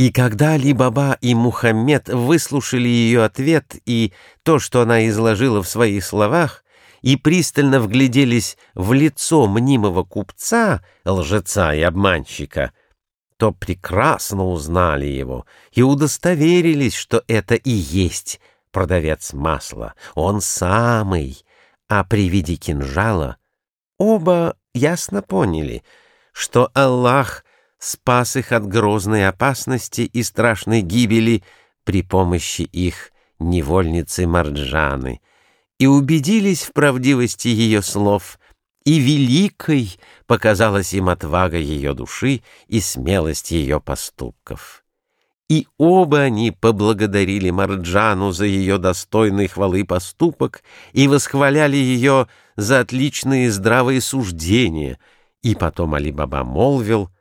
И когда Али-Баба и Мухаммед выслушали ее ответ и то, что она изложила в своих словах, и пристально вгляделись в лицо мнимого купца, лжеца и обманщика, то прекрасно узнали его и удостоверились, что это и есть продавец масла, он самый, а при виде кинжала оба ясно поняли, что Аллах спас их от грозной опасности и страшной гибели при помощи их невольницы Марджаны, и убедились в правдивости ее слов, и великой показалась им отвага ее души и смелость ее поступков. И оба они поблагодарили Марджану за ее достойный хвалы поступок и восхваляли ее за отличные здравые суждения, и потом Али-Баба молвил —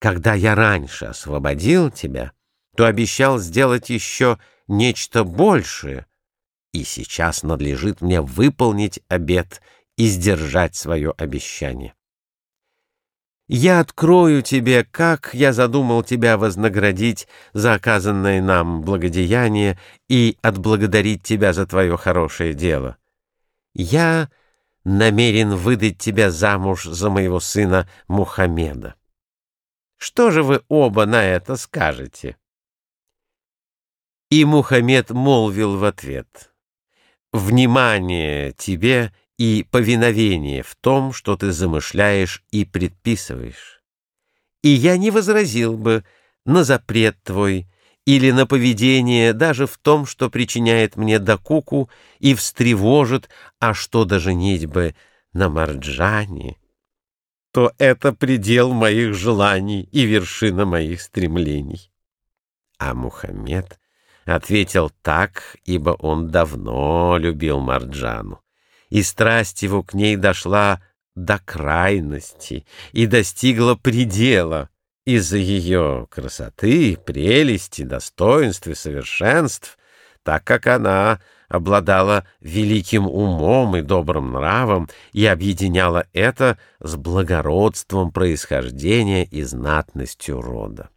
когда я раньше освободил тебя, то обещал сделать еще нечто большее, и сейчас надлежит мне выполнить обет и сдержать свое обещание. Я открою тебе, как я задумал тебя вознаградить за оказанное нам благодеяние и отблагодарить тебя за твое хорошее дело. Я намерен выдать тебя замуж за моего сына Мухаммеда. Что же вы оба на это скажете? И Мухаммед молвил в ответ. Внимание тебе и повиновение в том, что ты замышляешь и предписываешь. И я не возразил бы на запрет твой или на поведение даже в том, что причиняет мне докуку и встревожит, а что даже бы на Марджане то это предел моих желаний и вершина моих стремлений. А Мухаммед ответил так, ибо он давно любил Марджану, и страсть его к ней дошла до крайности и достигла предела из-за ее красоты, прелести, достоинств и совершенств, так как она обладала великим умом и добрым нравом и объединяла это с благородством происхождения и знатностью рода.